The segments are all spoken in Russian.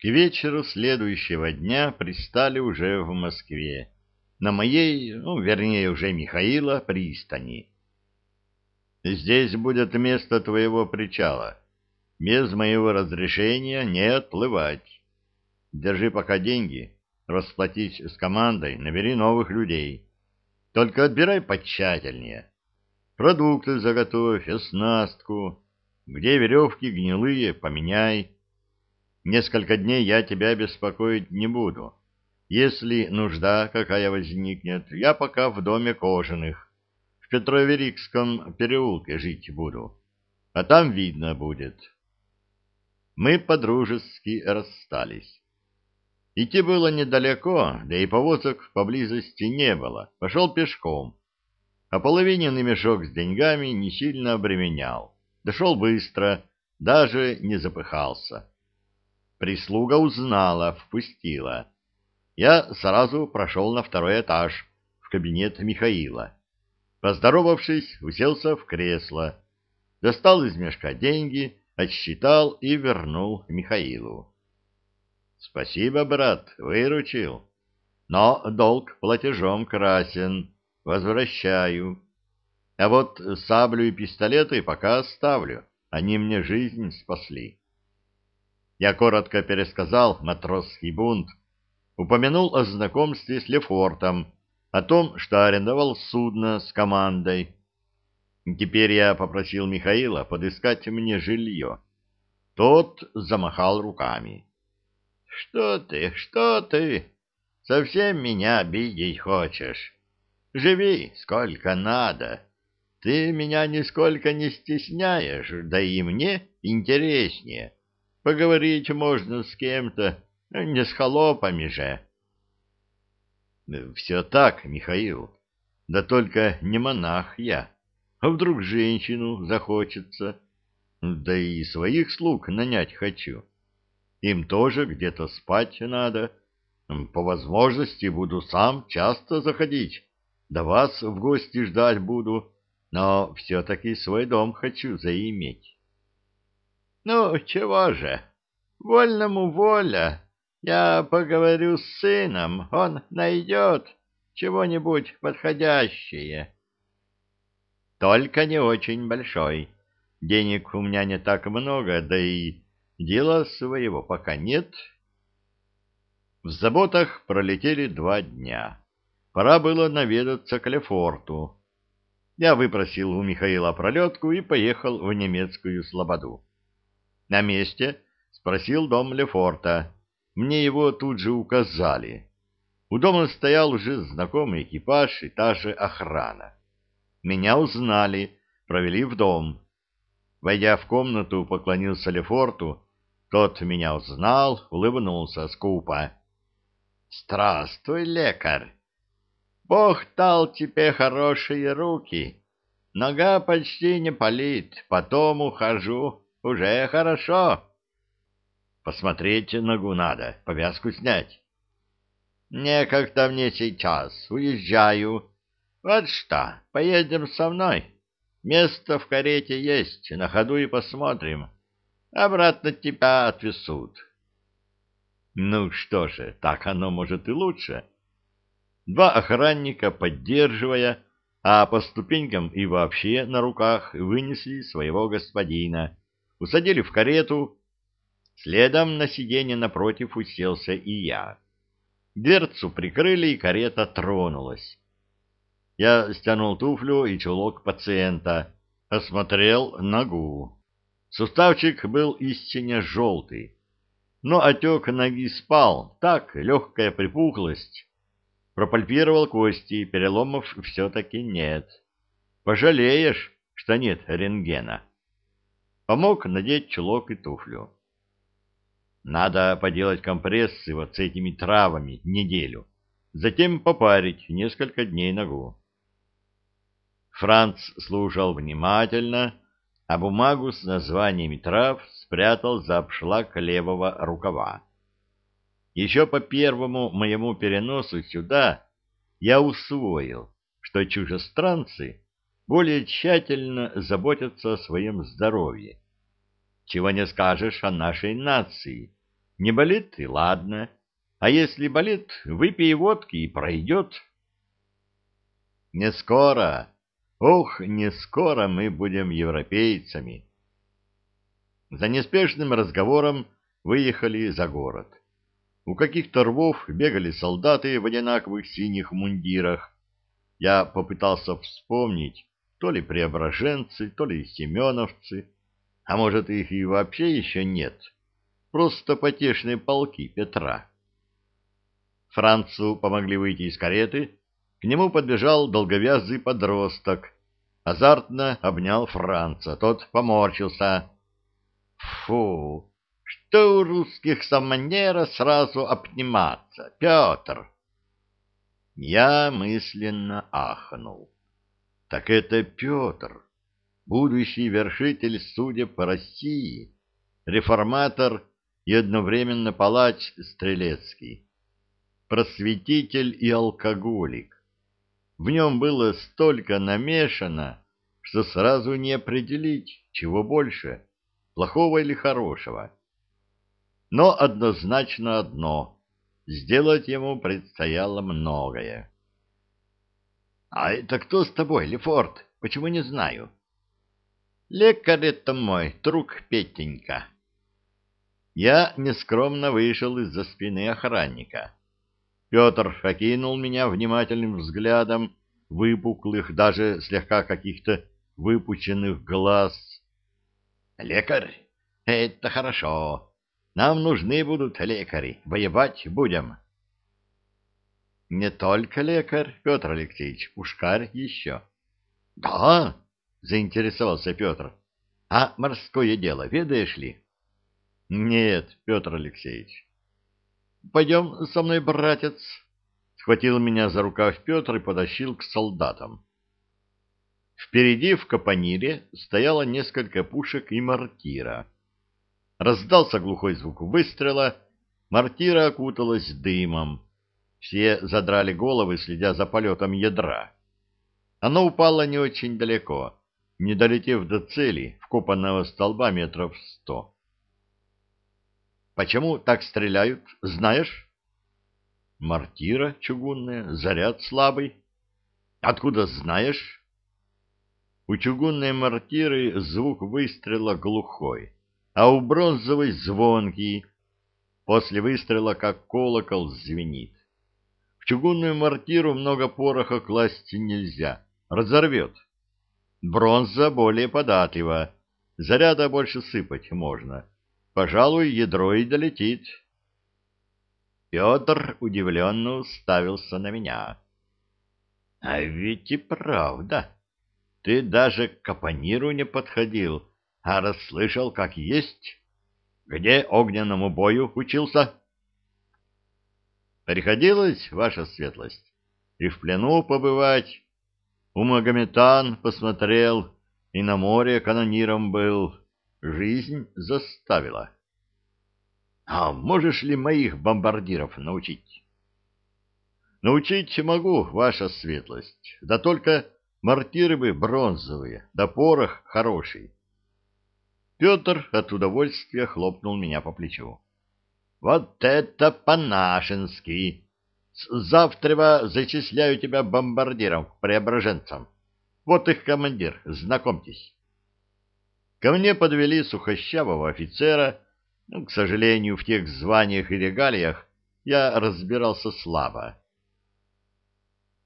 К вечеру следующего дня пристали уже в Москве, на моей, ну, вернее, уже Михаила, пристани. Здесь будет место твоего причала. Без моего разрешения не отплывать. Держи пока деньги, расплатись с командой, набери новых людей. Только отбирай потщательнее. Продукты заготовь, оснастку. Где веревки гнилые, поменяй. Несколько дней я тебя беспокоить не буду. Если нужда какая возникнет, я пока в доме кожаных, в Петроверикском переулке жить буду. А там видно будет. Мы по-дружески расстались. Идти было недалеко, да и повозок поблизости не было. Пошел пешком. А половиненный мешок с деньгами не сильно обременял. Дошел быстро, даже не запыхался. Прислуга узнала, впустила. Я сразу прошел на второй этаж, в кабинет Михаила. Поздоровавшись, уселся в кресло, достал из мешка деньги, отсчитал и вернул Михаилу. — Спасибо, брат, выручил. Но долг платежом красен, возвращаю. А вот саблю и пистолеты пока оставлю, они мне жизнь спасли. Я коротко пересказал матросский бунт, упомянул о знакомстве с Лефортом, о том, что арендовал судно с командой. Теперь я попросил Михаила подыскать мне жилье. Тот замахал руками. — Что ты, что ты? Совсем меня обидеть хочешь? Живи сколько надо. Ты меня нисколько не стесняешь, да и мне интереснее. Поговорить можно с кем-то, не с холопами же. Все так, Михаил. Да только не монах я. А вдруг женщину захочется? Да и своих слуг нанять хочу. Им тоже где-то спать надо. По возможности буду сам часто заходить. Да вас в гости ждать буду. Но все-таки свой дом хочу заиметь. Ну, чего же? Вольному воля. Я поговорю с сыном, он найдет чего-нибудь подходящее. Только не очень большой. Денег у меня не так много, да и дела своего пока нет. В заботах пролетели два дня. Пора было наведаться к Лефорту. Я выпросил у Михаила пролетку и поехал в немецкую слободу. На месте спросил дом Лефорта. Мне его тут же указали. У дома стоял уже знакомый экипаж и та же охрана. Меня узнали, провели в дом. Войдя в комнату, поклонился Лефорту. Тот меня узнал, улыбнулся скупо. — Здравствуй, лекарь! Бог дал тебе хорошие руки. Нога почти не болит, потом ухожу. Уже хорошо. Посмотреть ногу надо, повязку снять. Некогда мне сейчас, уезжаю. Вот что, поедем со мной. Место в карете есть, на ходу и посмотрим. Обратно тебя отвезут. Ну что же, так оно может и лучше. Два охранника, поддерживая, а по ступенькам и вообще на руках вынесли своего господина усадили в карету. Следом на сиденье напротив уселся и я. Дверцу прикрыли, и карета тронулась. Я стянул туфлю и чулок пациента, осмотрел ногу. Суставчик был истинно желтый, но отек ноги спал, так, легкая припухлость. Пропальпировал кости, переломов все-таки нет. Пожалеешь, что нет рентгена. Помог надеть чулок и туфлю. Надо поделать компрессы вот с этими травами неделю, затем попарить несколько дней ногу. Франц слушал внимательно, а бумагу с названиями трав спрятал за обшлаг левого рукава. Еще по первому моему переносу сюда я усвоил, что чужестранцы более тщательно заботятся о своем здоровье. Чего не скажешь о нашей нации. Не болит и ладно, а если болит, выпей водки и пройдет. Не скоро, ох, не скоро мы будем европейцами. За неспешным разговором выехали за город. У каких-то рвов бегали солдаты в одинаковых синих мундирах. Я попытался вспомнить, то ли преображенцы, то ли семеновцы, а может, их и вообще еще нет. Просто потешные полки Петра. Францу помогли выйти из кареты, к нему подбежал долговязый подросток, азартно обнял Франца, тот поморщился. Фу, что у русских саманера сразу обниматься, Петр? Я мысленно ахнул. Так это Петр, будущий вершитель судеб по России, реформатор и одновременно палач Стрелецкий, просветитель и алкоголик. В нем было столько намешано, что сразу не определить, чего больше, плохого или хорошего. Но однозначно одно — сделать ему предстояло многое. — А это кто с тобой, Лефорт? Почему не знаю? — Лекарь это мой, друг Петенька. Я нескромно вышел из-за спины охранника. Петр окинул меня внимательным взглядом выпуклых, даже слегка каких-то выпученных глаз. — Лекарь, это хорошо. Нам нужны будут лекари, воевать будем. — Не только лекарь, Петр Алексеевич, пушкарь еще. — Да, — заинтересовался Петр. — А морское дело ведаешь ли? — Нет, Петр Алексеевич. — Пойдем со мной, братец. Схватил меня за рукав Петр и потащил к солдатам. Впереди в капонире стояло несколько пушек и мортира. Раздался глухой звук выстрела, мортира окуталась дымом. Все задрали головы, следя за полетом ядра. Оно упало не очень далеко, не долетев до цели, вкопанного столба метров сто. «Почему так стреляют, знаешь?» «Мортира чугунная, заряд слабый». «Откуда знаешь?» У чугунной мортиры звук выстрела глухой а у бронзовой звонкий. После выстрела, как колокол, звенит. В чугунную мортиру много пороха класть нельзя, разорвет. Бронза более податлива, заряда больше сыпать можно. Пожалуй, ядро и долетит. Петр удивленно уставился на меня. — А ведь и правда. Ты даже к капониру не подходил, а расслышал, как есть. Где огненному бою учился? Приходилось, ваша светлость, и в плену побывать. У Магометан посмотрел, и на море канониром был. Жизнь заставила. А можешь ли моих бомбардиров научить? Научить могу, ваша светлость, да только мортиры бы бронзовые, да порох хороший. Петр от удовольствия хлопнул меня по плечу. — Вот это по-нашенски! Завтра зачисляю тебя бомбардиром к преображенцам. Вот их командир, знакомьтесь. Ко мне подвели сухощавого офицера. Ну, к сожалению, в тех званиях и регалиях я разбирался слабо.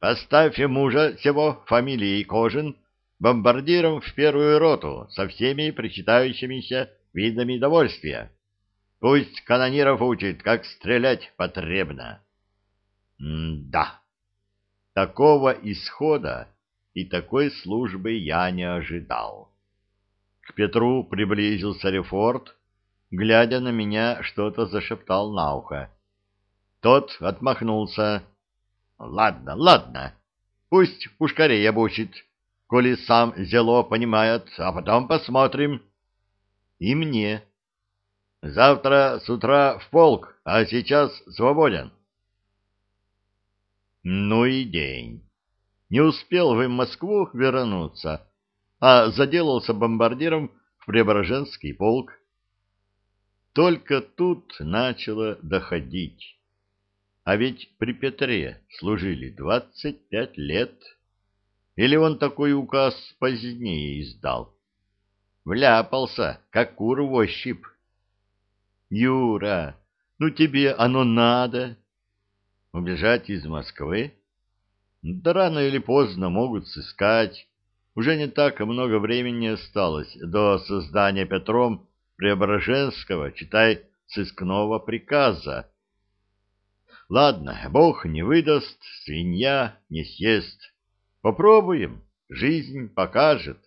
Поставь мужа сего фамилией Кожин бомбардиром в первую роту со всеми причитающимися видами довольствия. Пусть канониров учит, как стрелять потребно. М-да, такого исхода и такой службы я не ожидал. К Петру приблизился Рефорт, глядя на меня, что-то зашептал на ухо. Тот отмахнулся. — Ладно, ладно, пусть пушкарей обучит, коли сам зело понимает, а потом посмотрим. И мне. Завтра с утра в полк, а сейчас свободен. Ну и день. Не успел в Москву вернуться, а заделался бомбардиром в Преображенский полк. только тут начало доходить. А ведь при Петре служили двадцать пять лет. Или он такой указ позднее издал? Вляпался, как кур в ощупь. Юра, ну тебе оно надо. Убежать из Москвы? Да рано или поздно могут сыскать. Уже не так много времени осталось до создания Петром Преображенского, читай, сыскного приказа. Ладно, бог не выдаст, свинья не съест. Попробуем, жизнь покажет.